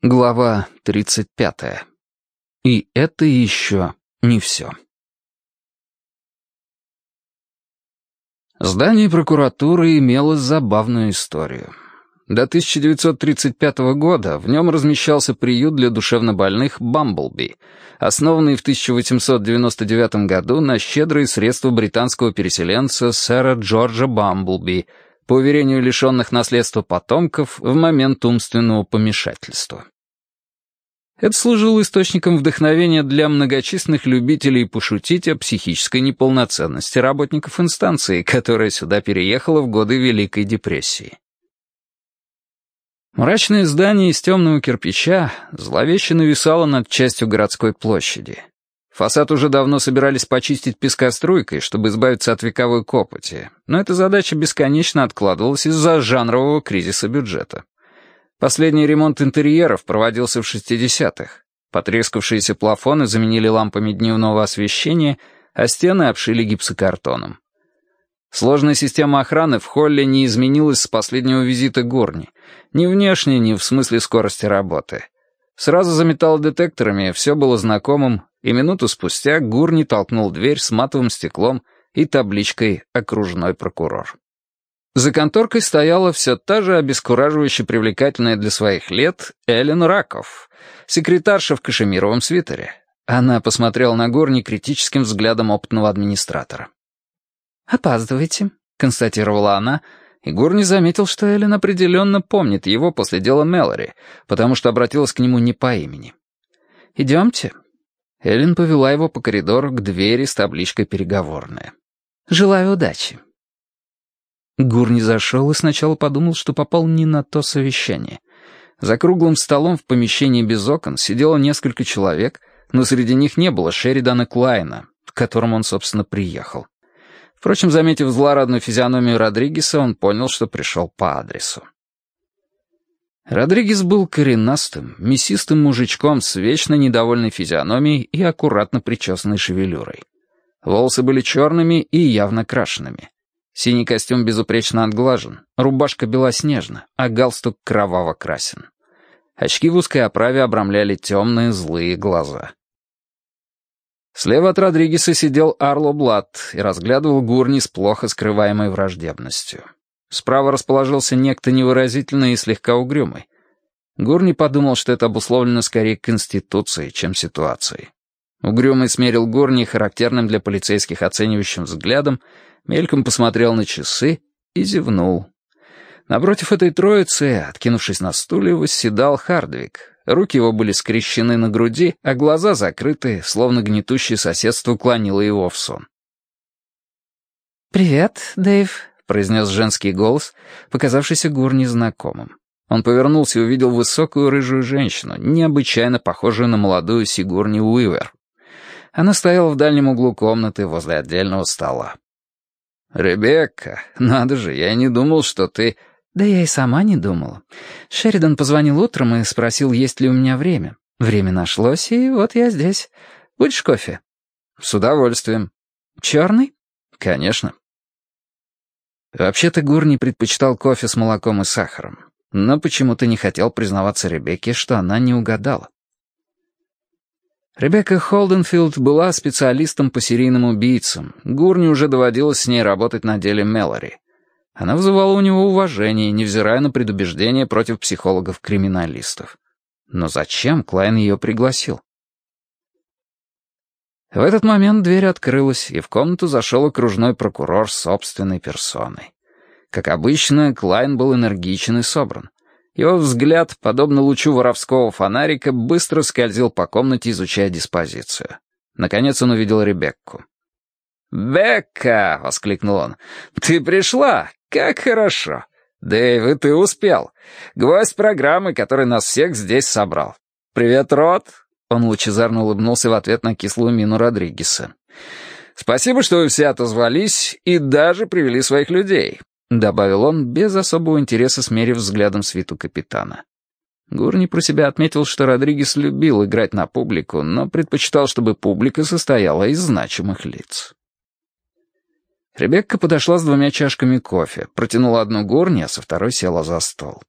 Глава 35. И это еще не все. Здание прокуратуры имело забавную историю. До 1935 года в нем размещался приют для душевнобольных «Бамблби», основанный в 1899 году на щедрые средства британского переселенца сэра Джорджа Бамблби — по уверению лишенных наследства потомков, в момент умственного помешательства. Это служило источником вдохновения для многочисленных любителей пошутить о психической неполноценности работников инстанции, которая сюда переехала в годы Великой депрессии. Мрачное здание из темного кирпича зловеще нависало над частью городской площади. Фасад уже давно собирались почистить пескоструйкой, чтобы избавиться от вековой копоти, но эта задача бесконечно откладывалась из-за жанрового кризиса бюджета. Последний ремонт интерьеров проводился в 60-х. Потрескавшиеся плафоны заменили лампами дневного освещения, а стены обшили гипсокартоном. Сложная система охраны в холле не изменилась с последнего визита Горни, ни внешне, ни в смысле скорости работы. Сразу за металлодетекторами все было знакомым, и минуту спустя Гурни толкнул дверь с матовым стеклом и табличкой «Окружной прокурор». За конторкой стояла все та же обескураживающе привлекательная для своих лет Эллен Раков, секретарша в кашемировом свитере. Она посмотрела на Гурни критическим взглядом опытного администратора. «Опаздываете», — констатировала она, — Егор не заметил, что Эллен определенно помнит его после дела Мэлори, потому что обратилась к нему не по имени. «Идемте». Эллен повела его по коридору к двери с табличкой «Переговорная». «Желаю удачи». Гур не зашел и сначала подумал, что попал не на то совещание. За круглым столом в помещении без окон сидело несколько человек, но среди них не было Шеридана Клайна, к которому он, собственно, приехал. Впрочем, заметив злорадную физиономию Родригеса, он понял, что пришел по адресу. Родригес был коренастым, мясистым мужичком с вечно недовольной физиономией и аккуратно причесанной шевелюрой. Волосы были черными и явно крашенными. Синий костюм безупречно отглажен, рубашка белоснежна, а галстук кроваво красен. Очки в узкой оправе обрамляли темные злые глаза. Слева от Родригеса сидел Арло Блад и разглядывал Гурни с плохо скрываемой враждебностью. Справа расположился некто невыразительный и слегка угрюмый. Гурни подумал, что это обусловлено скорее конституцией, чем ситуацией. Угрюмый смерил Гурни характерным для полицейских оценивающим взглядом, мельком посмотрел на часы и зевнул. Напротив этой троицы, откинувшись на стуле, восседал Хардвик, Руки его были скрещены на груди, а глаза закрыты, словно гнетущее соседство клонило его в сон. «Привет, Дэйв», — произнес женский голос, показавшийся Гур незнакомым. Он повернулся и увидел высокую рыжую женщину, необычайно похожую на молодую Сигурни Уивер. Она стояла в дальнем углу комнаты возле отдельного стола. «Ребекка, надо же, я не думал, что ты...» Да я и сама не думала. Шеридан позвонил утром и спросил, есть ли у меня время. Время нашлось, и вот я здесь. Будешь кофе? С удовольствием. Черный? Конечно. Вообще-то Гур не предпочитал кофе с молоком и сахаром, но почему-то не хотел признаваться Ребекке, что она не угадала. Ребекка Холденфилд была специалистом по серийным убийцам. Гурни уже доводилось с ней работать на деле Мэлори. Она вызывала у него уважение, невзирая на предубеждения против психологов-криминалистов. Но зачем Клайн ее пригласил? В этот момент дверь открылась, и в комнату зашел окружной прокурор собственной персоной. Как обычно, Клайн был энергичен и собран. Его взгляд, подобно лучу воровского фонарика, быстро скользил по комнате, изучая диспозицию. Наконец он увидел Ребекку. «Бекка!» — воскликнул он. «Ты пришла! «Как хорошо! Дэйв, и ты успел. Гвоздь программы, который нас всех здесь собрал. Привет, Рот!» Он лучезарно улыбнулся в ответ на кислую мину Родригеса. «Спасибо, что вы все отозвались и даже привели своих людей», — добавил он, без особого интереса смерив взглядом свиту капитана. Гурни про себя отметил, что Родригес любил играть на публику, но предпочитал, чтобы публика состояла из значимых лиц. Ребекка подошла с двумя чашками кофе, протянула одну горни, а со второй села за стол.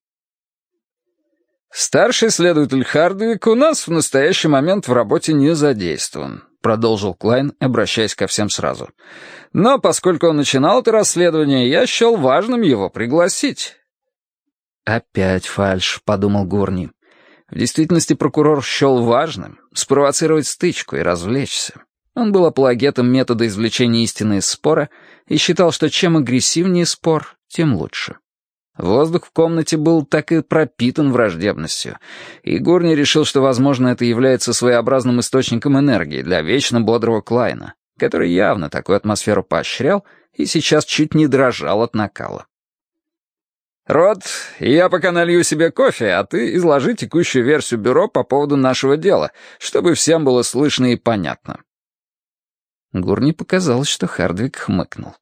«Старший следователь Хардвик у нас в настоящий момент в работе не задействован», — продолжил Клайн, обращаясь ко всем сразу. «Но поскольку он начинал это расследование, я счел важным его пригласить». «Опять фальшь», — подумал Гурни. В действительности прокурор счел важным спровоцировать стычку и развлечься. Он был апологетом метода извлечения истины из спора и считал, что чем агрессивнее спор, тем лучше. Воздух в комнате был так и пропитан враждебностью, и Гурни решил, что, возможно, это является своеобразным источником энергии для вечно бодрого Клайна, который явно такую атмосферу поощрял и сейчас чуть не дрожал от накала. «Рот, я пока налью себе кофе, а ты изложи текущую версию бюро по поводу нашего дела, чтобы всем было слышно и понятно». Гурни показалось, что Хардвик хмыкнул.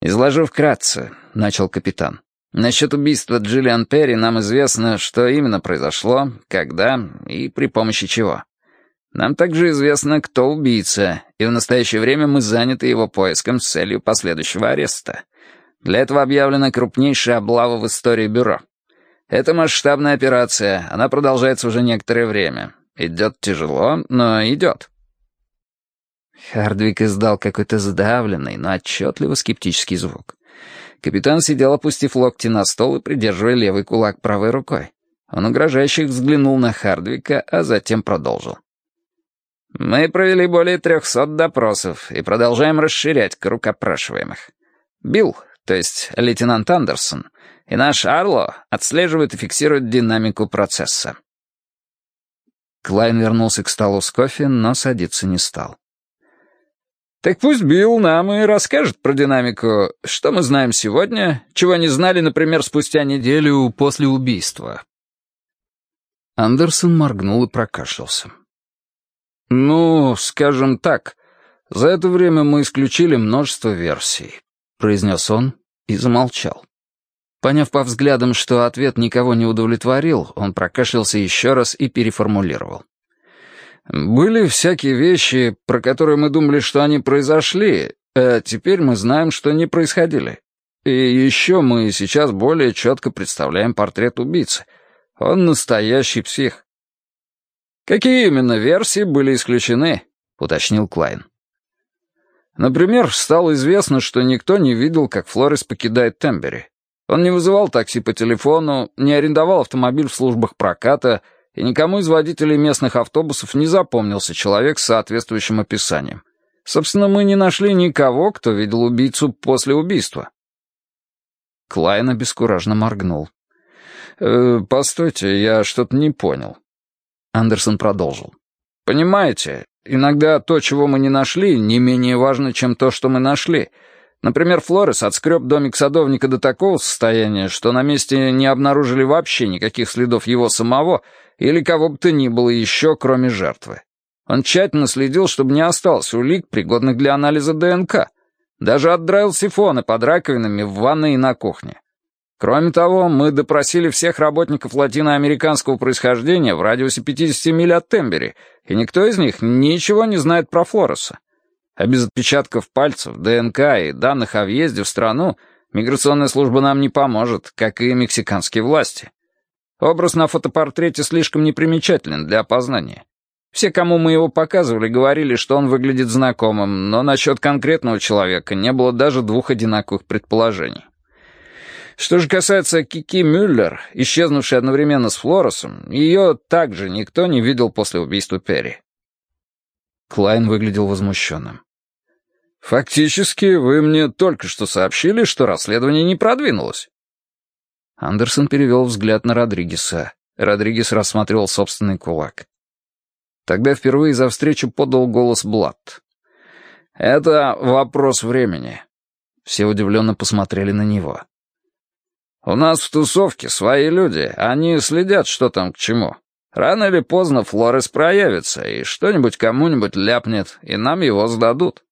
«Изложу вкратце», — начал капитан. «Насчет убийства Джиллиан Перри нам известно, что именно произошло, когда и при помощи чего. Нам также известно, кто убийца, и в настоящее время мы заняты его поиском с целью последующего ареста. Для этого объявлена крупнейшая облава в истории бюро. Это масштабная операция, она продолжается уже некоторое время. Идет тяжело, но идет». Хардвик издал какой-то сдавленный, но отчетливо скептический звук. Капитан сидел, опустив локти на стол и придерживая левый кулак правой рукой. Он угрожающе взглянул на Хардвика, а затем продолжил. «Мы провели более трехсот допросов и продолжаем расширять круг опрашиваемых. Билл, то есть лейтенант Андерсон, и наш Арло отслеживают и фиксируют динамику процесса». Клайн вернулся к столу с кофе, но садиться не стал. Так пусть Билл нам и расскажет про динамику, что мы знаем сегодня, чего не знали, например, спустя неделю после убийства. Андерсон моргнул и прокашлялся. «Ну, скажем так, за это время мы исключили множество версий», — произнес он и замолчал. Поняв по взглядам, что ответ никого не удовлетворил, он прокашлялся еще раз и переформулировал. Были всякие вещи, про которые мы думали, что они произошли, а теперь мы знаем, что не происходили. И еще мы сейчас более четко представляем портрет убийцы. Он настоящий псих. «Какие именно версии были исключены?» — уточнил Клайн. Например, стало известно, что никто не видел, как Флорис покидает Тембери. Он не вызывал такси по телефону, не арендовал автомобиль в службах проката — и никому из водителей местных автобусов не запомнился человек с соответствующим описанием. Собственно, мы не нашли никого, кто видел убийцу после убийства. Клайн обескураженно моргнул. «Э, «Постойте, я что-то не понял». Андерсон продолжил. «Понимаете, иногда то, чего мы не нашли, не менее важно, чем то, что мы нашли. Например, Флорес отскреб домик садовника до такого состояния, что на месте не обнаружили вообще никаких следов его самого или кого бы то ни было еще, кроме жертвы. Он тщательно следил, чтобы не осталось улик, пригодных для анализа ДНК. Даже отдраил сифоны под раковинами в ванной и на кухне. Кроме того, мы допросили всех работников латиноамериканского происхождения в радиусе 50 миль от Тембери, и никто из них ничего не знает про Флореса. А без отпечатков пальцев, ДНК и данных о въезде в страну миграционная служба нам не поможет, как и мексиканские власти. Образ на фотопортрете слишком непримечателен для опознания. Все, кому мы его показывали, говорили, что он выглядит знакомым, но насчет конкретного человека не было даже двух одинаковых предположений. Что же касается Кики Мюллер, исчезнувшей одновременно с Флоресом, ее также никто не видел после убийства Перри. Клайн выглядел возмущенным. «Фактически, вы мне только что сообщили, что расследование не продвинулось». Андерсон перевел взгляд на Родригеса. Родригес рассматривал собственный кулак. Тогда впервые за встречу подал голос Блад. «Это вопрос времени». Все удивленно посмотрели на него. «У нас в тусовке свои люди, они следят, что там к чему. Рано или поздно Флорес проявится, и что-нибудь кому-нибудь ляпнет, и нам его сдадут».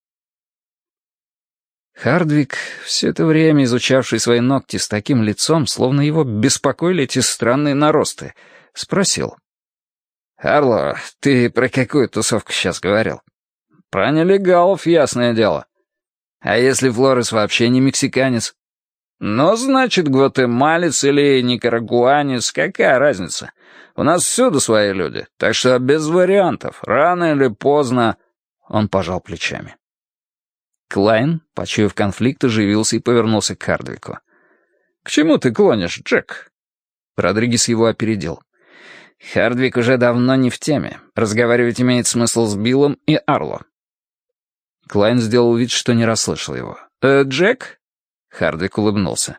Хардвик, все это время изучавший свои ногти с таким лицом, словно его беспокоили эти странные наросты, спросил. «Харло, ты про какую тусовку сейчас говорил?» «Про нелегалов, ясное дело. А если Флорес вообще не мексиканец?» «Ну, значит, гватемалец или никарагуанец, какая разница? У нас всюду свои люди, так что без вариантов, рано или поздно...» Он пожал плечами. Клайн, почуяв конфликт, оживился и повернулся к Хардвику. «К чему ты клонишь, Джек?» Родригес его опередил. Хардвик уже давно не в теме. Разговаривать имеет смысл с Биллом и Арло. Клайн сделал вид, что не расслышал его. «Э, «Джек?» Хардвик улыбнулся.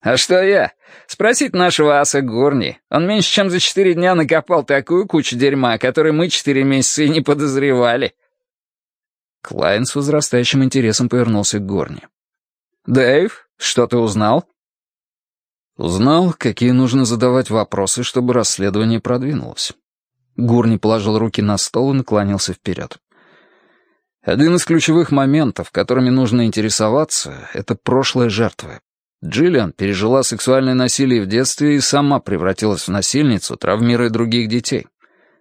«А что я? Спросите нашего аса Гурни. Он меньше чем за четыре дня накопал такую кучу дерьма, о которой мы четыре месяца и не подозревали». Клайн с возрастающим интересом повернулся к Гурни. «Дэйв, что ты узнал?» Узнал, какие нужно задавать вопросы, чтобы расследование продвинулось. Гурни положил руки на стол и наклонился вперед. Один из ключевых моментов, которыми нужно интересоваться, это прошлое жертвы. Джиллиан пережила сексуальное насилие в детстве и сама превратилась в насильницу, травмируя других детей.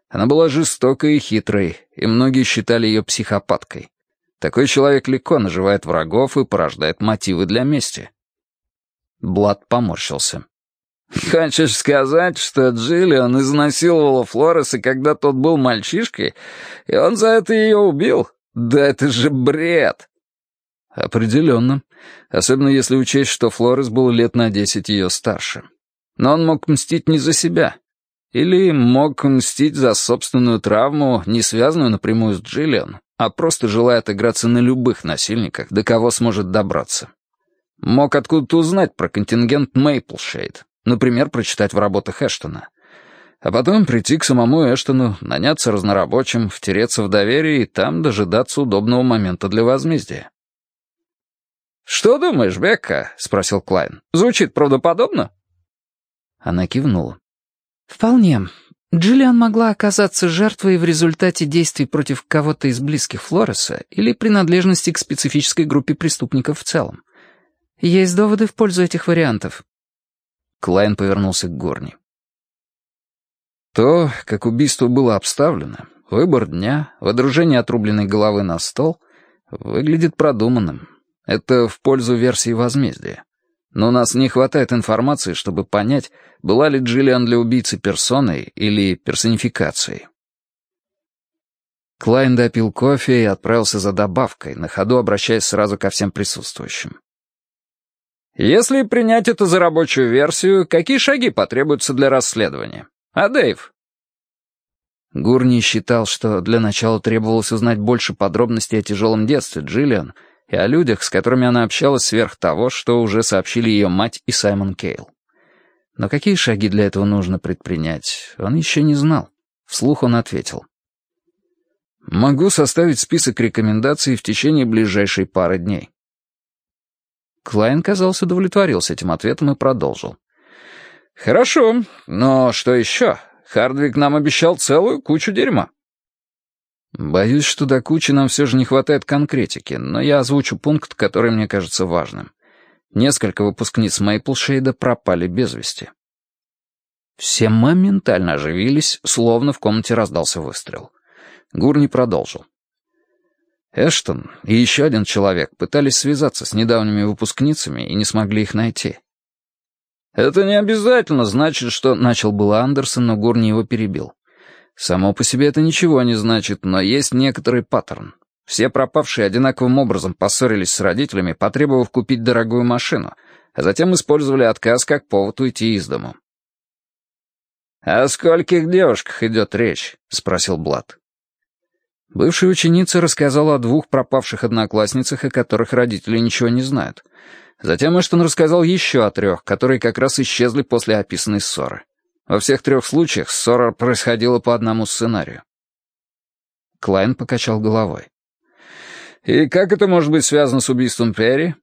Она была жестокой и хитрой, и многие считали ее психопаткой. Такой человек легко наживает врагов и порождает мотивы для мести. Блад поморщился. «Хочешь сказать, что Джиллиан изнасиловала Флореса, когда тот был мальчишкой, и он за это ее убил? Да это же бред!» «Определенно. Особенно если учесть, что Флорес был лет на десять ее старше. Но он мог мстить не за себя. Или мог мстить за собственную травму, не связанную напрямую с Джиллиан, а просто желая отыграться на любых насильниках, до кого сможет добраться. Мог откуда-то узнать про контингент Мейплшейд, например, прочитать в работах Эштона. А потом прийти к самому Эштону, наняться разнорабочим, втереться в доверие и там дожидаться удобного момента для возмездия. «Что думаешь, Бекка?» — спросил Клайн. «Звучит правдоподобно?» Она кивнула. «Вполне. Джиллиан могла оказаться жертвой в результате действий против кого-то из близких Флореса или принадлежности к специфической группе преступников в целом. Есть доводы в пользу этих вариантов». Клайн повернулся к Гурни. То, как убийство было обставлено, выбор дня, водружение отрубленной головы на стол, выглядит продуманным. Это в пользу версии возмездия. Но у нас не хватает информации, чтобы понять, была ли Джиллиан для убийцы персоной или персонификацией. Клайн допил кофе и отправился за добавкой, на ходу обращаясь сразу ко всем присутствующим. Если принять это за рабочую версию, какие шаги потребуются для расследования? А Дэйв? Гурни считал, что для начала требовалось узнать больше подробностей о тяжелом детстве Джиллиан и о людях, с которыми она общалась сверх того, что уже сообщили ее мать и Саймон Кейл. Но какие шаги для этого нужно предпринять, он еще не знал. Вслух он ответил. «Могу составить список рекомендаций в течение ближайшей пары дней. Клайн, казалось, удовлетворился этим ответом и продолжил. «Хорошо, но что еще? Хардвик нам обещал целую кучу дерьма». «Боюсь, что до кучи нам все же не хватает конкретики, но я озвучу пункт, который мне кажется важным. Несколько выпускниц Мейплшейда пропали без вести». Все моментально оживились, словно в комнате раздался выстрел. Гурни продолжил. Эштон и еще один человек пытались связаться с недавними выпускницами и не смогли их найти. «Это не обязательно значит, что...» — начал было Андерсон, но Гурни его перебил. «Само по себе это ничего не значит, но есть некоторый паттерн. Все пропавшие одинаковым образом поссорились с родителями, потребовав купить дорогую машину, а затем использовали отказ как повод уйти из дому». «О скольких девушках идет речь?» — спросил Блад. Бывшая ученица рассказала о двух пропавших одноклассницах, о которых родители ничего не знают. Затем Эштон рассказал еще о трех, которые как раз исчезли после описанной ссоры. Во всех трех случаях ссора происходила по одному сценарию. Клайн покачал головой. «И как это может быть связано с убийством Перри?»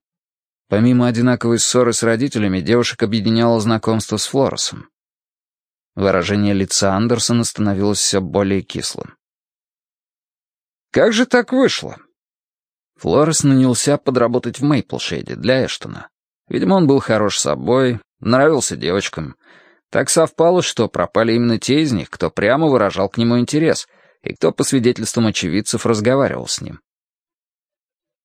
Помимо одинаковой ссоры с родителями, девушек объединяло знакомство с Флоресом. Выражение лица Андерсона становилось все более кислым. Как же так вышло?» Флорес нанялся подработать в Мейплшейде для Эштона. Видимо, он был хорош собой, нравился девочкам. Так совпало, что пропали именно те из них, кто прямо выражал к нему интерес и кто, по свидетельствам очевидцев, разговаривал с ним.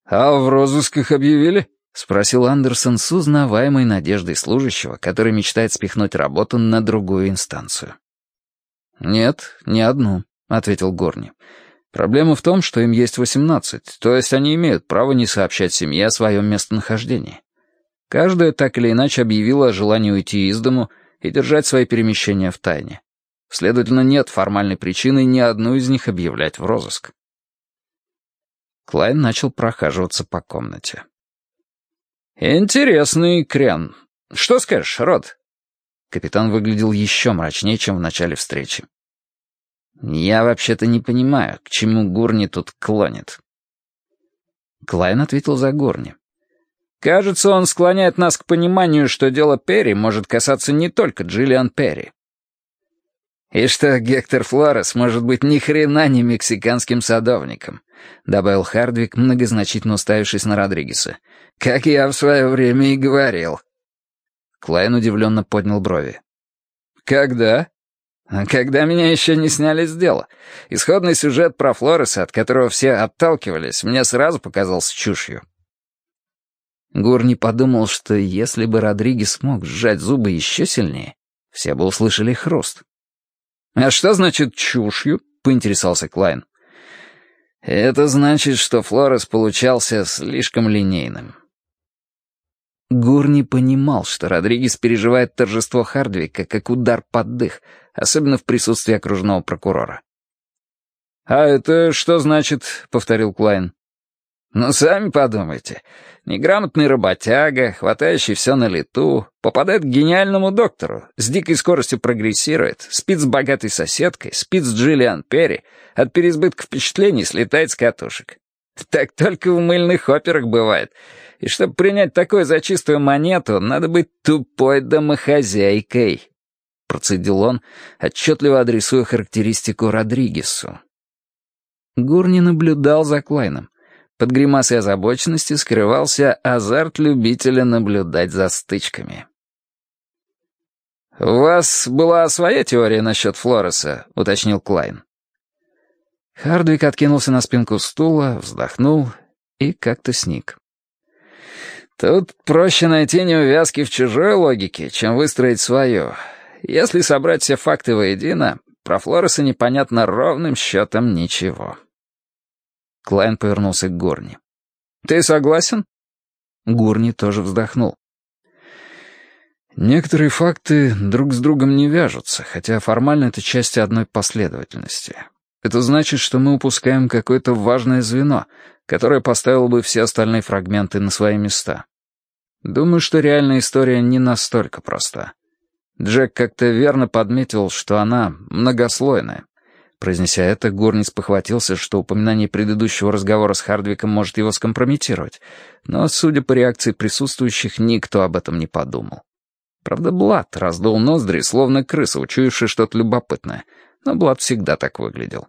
«А в розысках объявили?» — спросил Андерсон с узнаваемой надеждой служащего, который мечтает спихнуть работу на другую инстанцию. «Нет, не одну», — ответил Горни. «Проблема в том, что им есть восемнадцать, то есть они имеют право не сообщать семье о своем местонахождении. Каждая так или иначе объявила о желании уйти из дому и держать свои перемещения в тайне. Следовательно, нет формальной причины ни одну из них объявлять в розыск. Клайн начал прохаживаться по комнате. «Интересный крен. Что скажешь, Род?» Капитан выглядел еще мрачнее, чем в начале встречи. «Я вообще-то не понимаю, к чему Гурни тут клонит». Клайн ответил за Гурни. «Кажется, он склоняет нас к пониманию, что дело Перри может касаться не только Джиллиан Перри. «И что Гектор Флорес может быть ни хрена не мексиканским садовником», — добавил Хардвик, многозначительно уставившись на Родригеса. «Как я в свое время и говорил». Клайн удивленно поднял брови. «Когда?» «Когда меня еще не сняли с дела. Исходный сюжет про Флореса, от которого все отталкивались, мне сразу показался чушью». Гурни подумал, что если бы Родригес мог сжать зубы еще сильнее, все бы услышали хруст. «А что значит чушью?» — поинтересовался Клайн. «Это значит, что Флорес получался слишком линейным». Гур не понимал, что Родригес переживает торжество Хардвика как удар под дых, особенно в присутствии окружного прокурора. «А это что значит?» — повторил Клайн. «Ну, сами подумайте. Неграмотный работяга, хватающий все на лету, попадает к гениальному доктору, с дикой скоростью прогрессирует, спит с богатой соседкой, спит с Джиллиан Перри, от переизбытка впечатлений слетает с катушек. Так только в мыльных операх бывает. И чтобы принять такое за чистую монету, надо быть тупой домохозяйкой. Процедил он, отчетливо адресуя характеристику Родригесу. Гурни наблюдал за Клайном. Под гримасой озабоченности скрывался азарт любителя наблюдать за стычками. «У вас была своя теория насчет Флореса», — уточнил Клайн. Хардвик откинулся на спинку стула, вздохнул и как-то сник. «Тут проще найти неувязки в чужой логике, чем выстроить свою. Если собрать все факты воедино, про Флореса непонятно ровным счетом ничего». Клайн повернулся к Гурни. «Ты согласен?» Гурни тоже вздохнул. Некоторые факты друг с другом не вяжутся, хотя формально это части одной последовательности. Это значит, что мы упускаем какое-то важное звено, которое поставило бы все остальные фрагменты на свои места. Думаю, что реальная история не настолько проста. Джек как-то верно подметил, что она многослойная. Произнеся это, Горниц похватился, что упоминание предыдущего разговора с Хардвиком может его скомпрометировать, но, судя по реакции присутствующих, никто об этом не подумал. Правда, Блад раздул ноздри, словно крыса, учуявшая что-то любопытное, но Блад всегда так выглядел.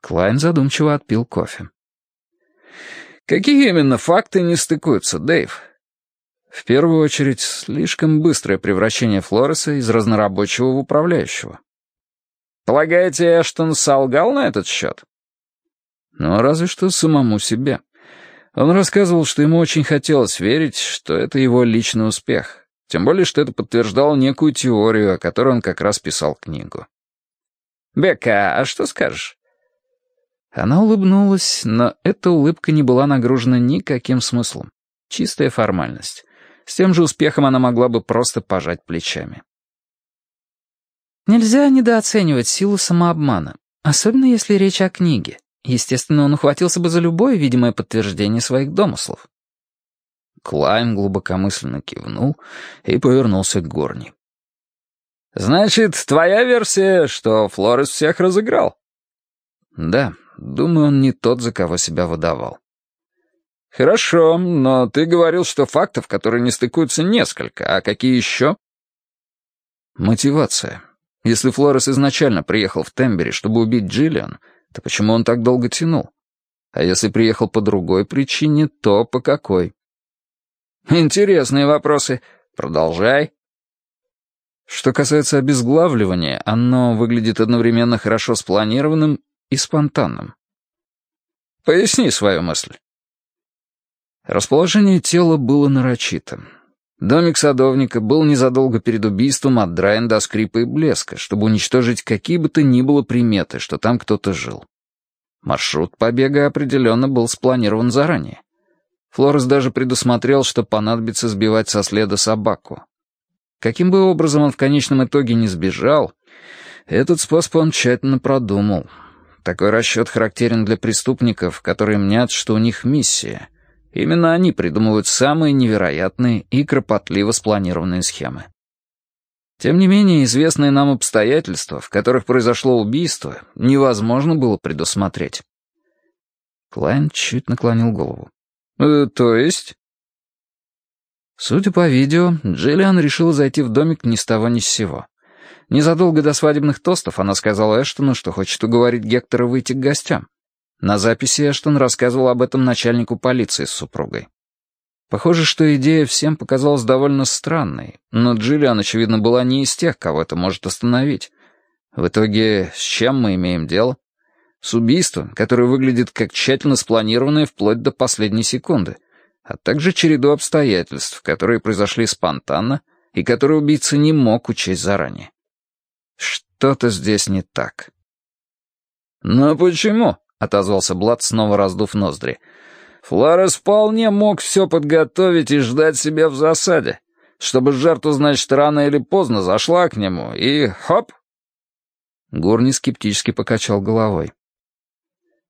Клайн задумчиво отпил кофе. «Какие именно факты не стыкуются, Дэйв?» «В первую очередь, слишком быстрое превращение Флореса из разнорабочего в управляющего. Полагаете, Эштон солгал на этот счет? Ну, разве что самому себе. Он рассказывал, что ему очень хотелось верить, что это его личный успех. Тем более, что это подтверждало некую теорию, о которой он как раз писал книгу. «Бека, а что скажешь?» Она улыбнулась, но эта улыбка не была нагружена никаким смыслом. Чистая формальность. С тем же успехом она могла бы просто пожать плечами. Нельзя недооценивать силу самообмана, особенно если речь о книге. Естественно, он ухватился бы за любое видимое подтверждение своих домыслов. Клайм глубокомысленно кивнул и повернулся к Горни. «Значит, твоя версия, что Флорес всех разыграл?» «Да, думаю, он не тот, за кого себя выдавал». «Хорошо, но ты говорил, что фактов, которые не стыкуются, несколько. А какие еще?» «Мотивация. Если Флорес изначально приехал в Тембери, чтобы убить Джиллиан, то почему он так долго тянул? А если приехал по другой причине, то по какой? Интересные вопросы. Продолжай. Что касается обезглавливания, оно выглядит одновременно хорошо спланированным и спонтанным. Поясни свою мысль. Расположение тела было нарочитым. Домик садовника был незадолго перед убийством отдраен до скрипа и блеска, чтобы уничтожить какие бы то ни было приметы, что там кто-то жил. Маршрут побега определенно был спланирован заранее. Флорес даже предусмотрел, что понадобится сбивать со следа собаку. Каким бы образом он в конечном итоге не сбежал, этот способ он тщательно продумал. Такой расчет характерен для преступников, которые мнят, что у них миссия. Именно они придумывают самые невероятные и кропотливо спланированные схемы. Тем не менее, известные нам обстоятельства, в которых произошло убийство, невозможно было предусмотреть. Клайн чуть наклонил голову. «Э, «То есть?» Судя по видео, Джиллиан решила зайти в домик ни с того ни с сего. Незадолго до свадебных тостов она сказала Эштону, что хочет уговорить Гектора выйти к гостям. На записи Эштон рассказывал об этом начальнику полиции с супругой. Похоже, что идея всем показалась довольно странной, но Джиллиан, очевидно, была не из тех, кого это может остановить. В итоге, с чем мы имеем дело? С убийством, которое выглядит как тщательно спланированное вплоть до последней секунды — а также череду обстоятельств, которые произошли спонтанно и которые убийца не мог учесть заранее. Что-то здесь не так. «Но почему?» — отозвался Блад, снова раздув ноздри. «Флорес вполне мог все подготовить и ждать себя в засаде, чтобы жертва, значит, рано или поздно зашла к нему, и хоп!» Гурни скептически покачал головой.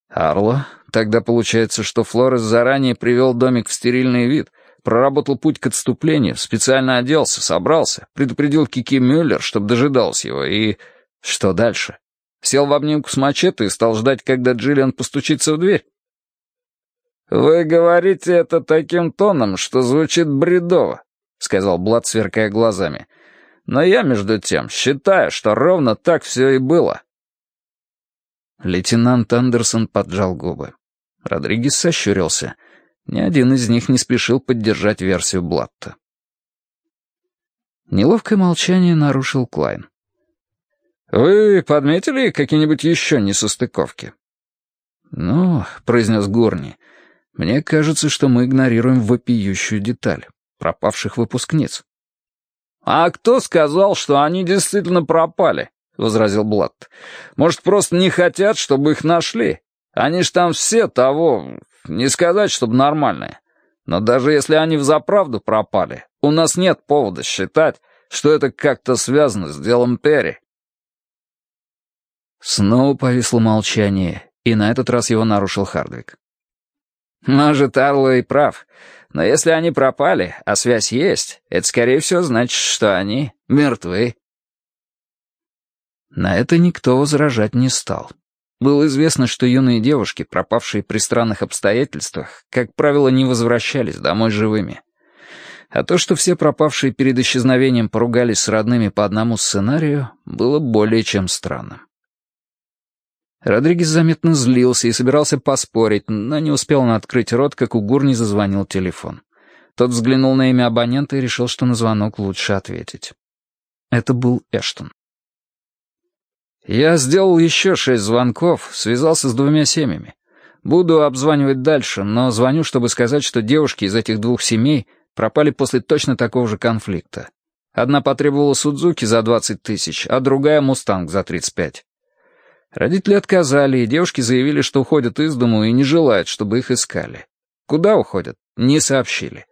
Арло Тогда получается, что Флорес заранее привел домик в стерильный вид, проработал путь к отступлению, специально оделся, собрался, предупредил Кики Мюллер, чтобы дожидался его, и... Что дальше? Сел в обнимку с мачете и стал ждать, когда Джиллиан постучится в дверь? «Вы говорите это таким тоном, что звучит бредово», — сказал Блад, сверкая глазами. «Но я, между тем, считаю, что ровно так все и было». Лейтенант Андерсон поджал губы. Родригес сощурился. Ни один из них не спешил поддержать версию Блатта. Неловкое молчание нарушил Клайн. «Вы подметили какие-нибудь еще несостыковки?» «Ну», — произнес Горни, — «мне кажется, что мы игнорируем вопиющую деталь — пропавших выпускниц». «А кто сказал, что они действительно пропали?» — возразил Блатт. «Может, просто не хотят, чтобы их нашли? Они ж там все того, не сказать, чтобы нормальные. Но даже если они взаправду пропали, у нас нет повода считать, что это как-то связано с делом Перри. Снова повисло молчание, и на этот раз его нарушил Хардвик. «Может, Арло и прав, но если они пропали, а связь есть, это, скорее всего, значит, что они мертвы». На это никто возражать не стал. Было известно, что юные девушки, пропавшие при странных обстоятельствах, как правило, не возвращались домой живыми. А то, что все пропавшие перед исчезновением поругались с родными по одному сценарию, было более чем странным. Родригес заметно злился и собирался поспорить, но не успел он открыть рот, как у Гурни зазвонил телефон. Тот взглянул на имя абонента и решил, что на звонок лучше ответить. Это был Эштон. Я сделал еще шесть звонков, связался с двумя семьями. Буду обзванивать дальше, но звоню, чтобы сказать, что девушки из этих двух семей пропали после точно такого же конфликта. Одна потребовала Судзуки за 20 тысяч, а другая — Мустанг за 35. Родители отказали, и девушки заявили, что уходят из дому и не желают, чтобы их искали. Куда уходят? Не сообщили.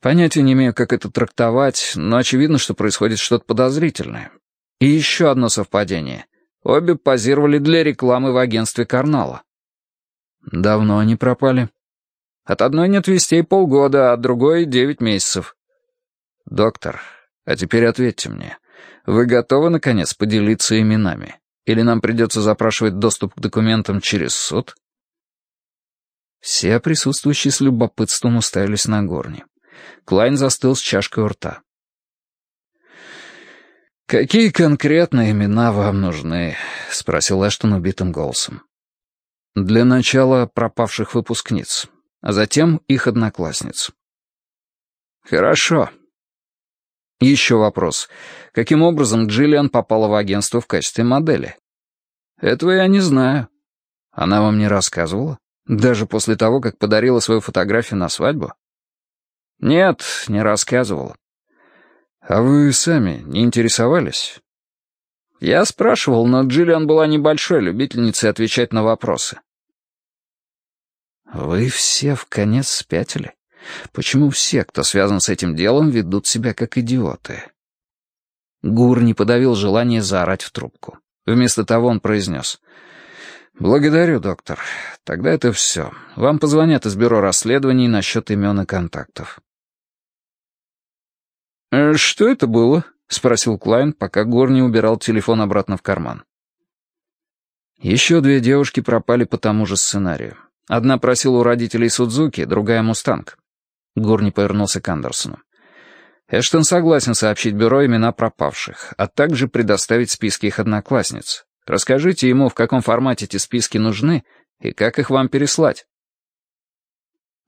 Понятия не имею, как это трактовать, но очевидно, что происходит что-то подозрительное. И еще одно совпадение. Обе позировали для рекламы в агентстве Карнала. Давно они пропали? От одной нет вестей полгода, а от другой — девять месяцев. Доктор, а теперь ответьте мне. Вы готовы, наконец, поделиться именами? Или нам придется запрашивать доступ к документам через суд? Все присутствующие с любопытством уставились на горни. Клайн застыл с чашкой у рта. «Какие конкретные имена вам нужны?» — спросил Эштон убитым голосом. «Для начала пропавших выпускниц, а затем их одноклассниц». «Хорошо». Еще вопрос. Каким образом Джиллиан попала в агентство в качестве модели? Этого я не знаю. Она вам не рассказывала? Даже после того, как подарила свою фотографию на свадьбу? Нет, не рассказывал. А вы сами не интересовались? Я спрашивал, но Джиллиан была небольшой любительницей отвечать на вопросы. Вы все в конец спятили? Почему все, кто связан с этим делом, ведут себя как идиоты? Гур не подавил желание заорать в трубку. Вместо того он произнес. «Благодарю, доктор. Тогда это все. Вам позвонят из бюро расследований насчет имен и контактов». «Э, «Что это было?» — спросил Клайн, пока Гурни убирал телефон обратно в карман. Еще две девушки пропали по тому же сценарию. Одна просила у родителей Судзуки, другая — Мустанг. Гурни повернулся к Андерсону. Эштон согласен сообщить бюро имена пропавших, а также предоставить списки их одноклассниц. Расскажите ему, в каком формате эти списки нужны и как их вам переслать.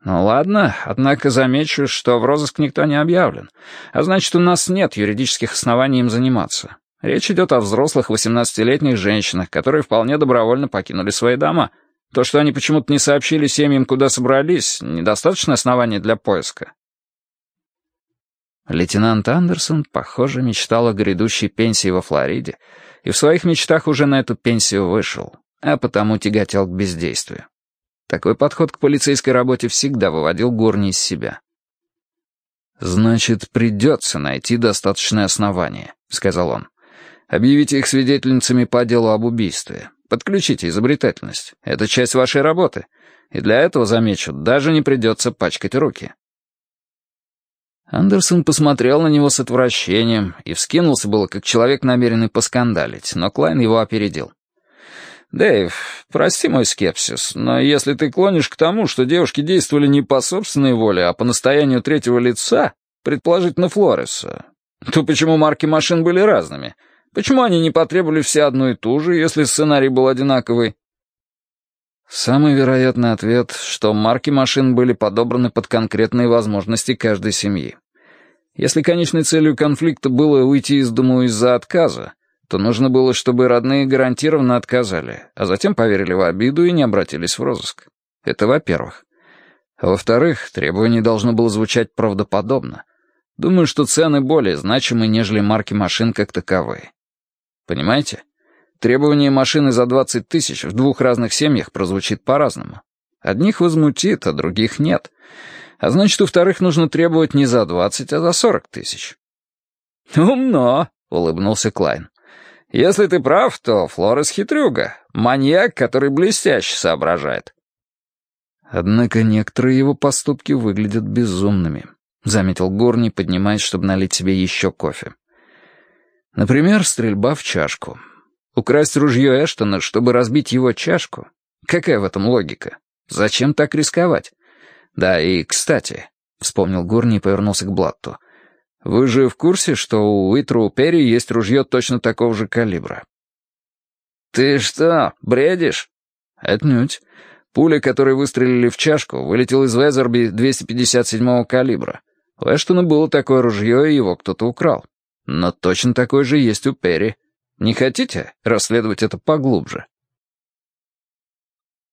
Ну ладно, однако замечу, что в розыск никто не объявлен, а значит, у нас нет юридических оснований им заниматься. Речь идет о взрослых 18-летних женщинах, которые вполне добровольно покинули свои дома. То, что они почему-то не сообщили семьям, куда собрались, недостаточное основание для поиска. Лейтенант Андерсон, похоже, мечтал о грядущей пенсии во Флориде, и в своих мечтах уже на эту пенсию вышел, а потому тяготел к бездействию. Такой подход к полицейской работе всегда выводил Горни из себя. «Значит, придется найти достаточное основание», — сказал он. «Объявите их свидетельницами по делу об убийстве. Подключите изобретательность. Это часть вашей работы. И для этого, замечу, даже не придется пачкать руки». Андерсон посмотрел на него с отвращением и вскинулся было, как человек, намеренный поскандалить, но Клайн его опередил. «Дэйв, прости мой скепсис, но если ты клонишь к тому, что девушки действовали не по собственной воле, а по настоянию третьего лица, предположительно Флореса, то почему марки машин были разными? Почему они не потребовали все одну и ту же, если сценарий был одинаковый?» Самый вероятный ответ, что марки машин были подобраны под конкретные возможности каждой семьи. Если конечной целью конфликта было уйти из дому из-за отказа, то нужно было, чтобы родные гарантированно отказали, а затем поверили в обиду и не обратились в розыск. Это во-первых. А во-вторых, требование должно было звучать правдоподобно. Думаю, что цены более значимы, нежели марки машин как таковые. Понимаете? Требование машины за 20 тысяч в двух разных семьях прозвучит по-разному. Одних возмутит, а других нет. А значит, у вторых нужно требовать не за двадцать, а за сорок тысяч. «Умно», — улыбнулся Клайн. «Если ты прав, то Флорес хитрюга, маньяк, который блестяще соображает». «Однако некоторые его поступки выглядят безумными», — заметил Горни, поднимаясь, чтобы налить себе еще кофе. «Например, стрельба в чашку. Украсть ружье Эштона, чтобы разбить его чашку? Какая в этом логика? Зачем так рисковать? «Да, и, кстати», — вспомнил Гурни и повернулся к Блатту, «вы же в курсе, что у Уитру Перри есть ружье точно такого же калибра?» «Ты что, бредишь?» «Отнюдь. Пуля, которой выстрелили в чашку, вылетела из Везерби 257-го калибра. У Эштона было такое ружье, и его кто-то украл. Но точно такое же есть у Перри. Не хотите расследовать это поглубже?»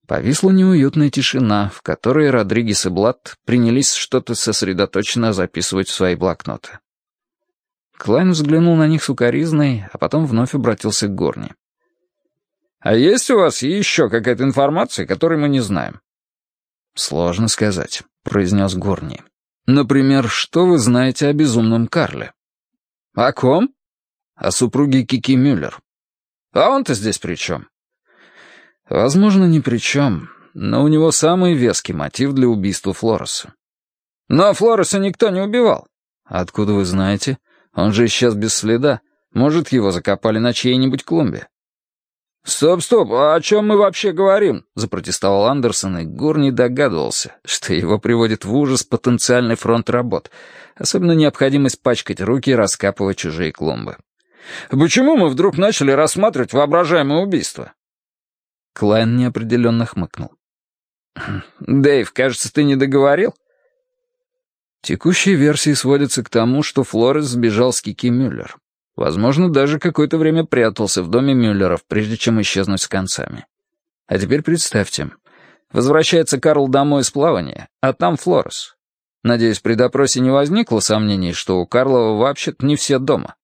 Повисла неуютная тишина, в которой Родригес и Блад принялись что-то сосредоточенно записывать в свои блокноты. Клайн взглянул на них сукоризной, а потом вновь обратился к Горни. «А есть у вас еще какая-то информация, которой мы не знаем?» «Сложно сказать», — произнес Горни. «Например, что вы знаете о безумном Карле?» «О ком?» «О супруге Кики Мюллер». «А он-то здесь при чем?» Возможно, ни при чем, но у него самый веский мотив для убийства Флореса. Но Флореса никто не убивал. Откуда вы знаете? Он же исчез без следа. Может, его закопали на чьей-нибудь клумбе. «Стоп, стоп, а о чем мы вообще говорим?» — запротестовал Андерсон, и Гор не догадывался, что его приводит в ужас потенциальный фронт работ, особенно необходимость пачкать руки и раскапывать чужие клумбы. «Почему мы вдруг начали рассматривать воображаемое убийство? Клайн неопределенно хмыкнул. «Дэйв, кажется, ты не договорил?» Текущие версии сводятся к тому, что Флорес сбежал с Кики Мюллер. Возможно, даже какое-то время прятался в доме Мюллеров, прежде чем исчезнуть с концами. А теперь представьте, Возвращается Карл домой из плавания, а там Флорес. Надеюсь, при допросе не возникло сомнений, что у Карла вообще-то не все дома.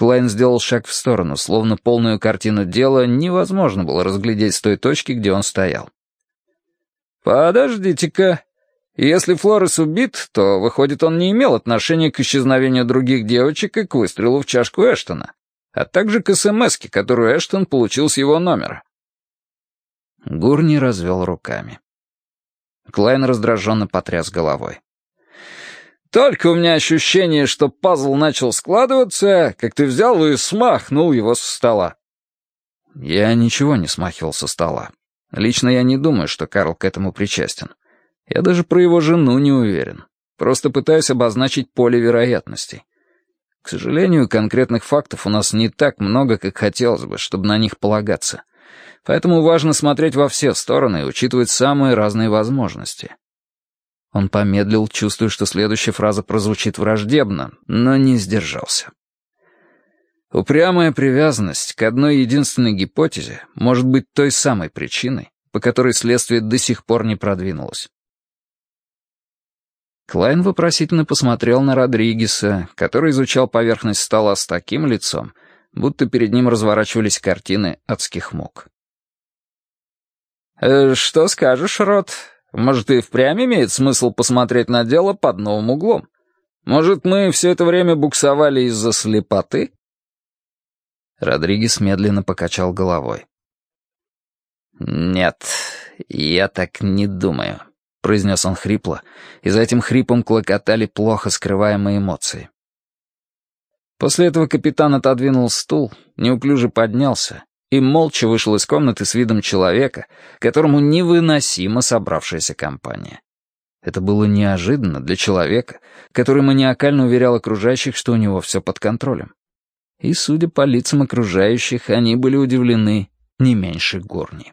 Клайн сделал шаг в сторону, словно полную картину дела невозможно было разглядеть с той точки, где он стоял. «Подождите-ка. Если Флорес убит, то, выходит, он не имел отношения к исчезновению других девочек и к выстрелу в чашку Эштона, а также к смс которую Эштон получил с его номера». Гурни развел руками. Клайн раздраженно потряс головой. Только у меня ощущение, что пазл начал складываться, как ты взял и смахнул его со стола. Я ничего не смахивал со стола. Лично я не думаю, что Карл к этому причастен. Я даже про его жену не уверен. Просто пытаюсь обозначить поле вероятностей. К сожалению, конкретных фактов у нас не так много, как хотелось бы, чтобы на них полагаться. Поэтому важно смотреть во все стороны и учитывать самые разные возможности. Он помедлил, чувствуя, что следующая фраза прозвучит враждебно, но не сдержался. Упрямая привязанность к одной единственной гипотезе может быть той самой причиной, по которой следствие до сих пор не продвинулось. Клайн вопросительно посмотрел на Родригеса, который изучал поверхность стола с таким лицом, будто перед ним разворачивались картины адских мук. «Э, «Что скажешь, Рот? Может, и впрямь имеет смысл посмотреть на дело под новым углом? Может, мы все это время буксовали из-за слепоты?» Родригес медленно покачал головой. «Нет, я так не думаю», — произнес он хрипло, и за этим хрипом клокотали плохо скрываемые эмоции. После этого капитан отодвинул стул, неуклюже поднялся и молча вышел из комнаты с видом человека, которому невыносима собравшаяся компания. Это было неожиданно для человека, который маниакально уверял окружающих, что у него все под контролем. И, судя по лицам окружающих, они были удивлены не меньше Горни.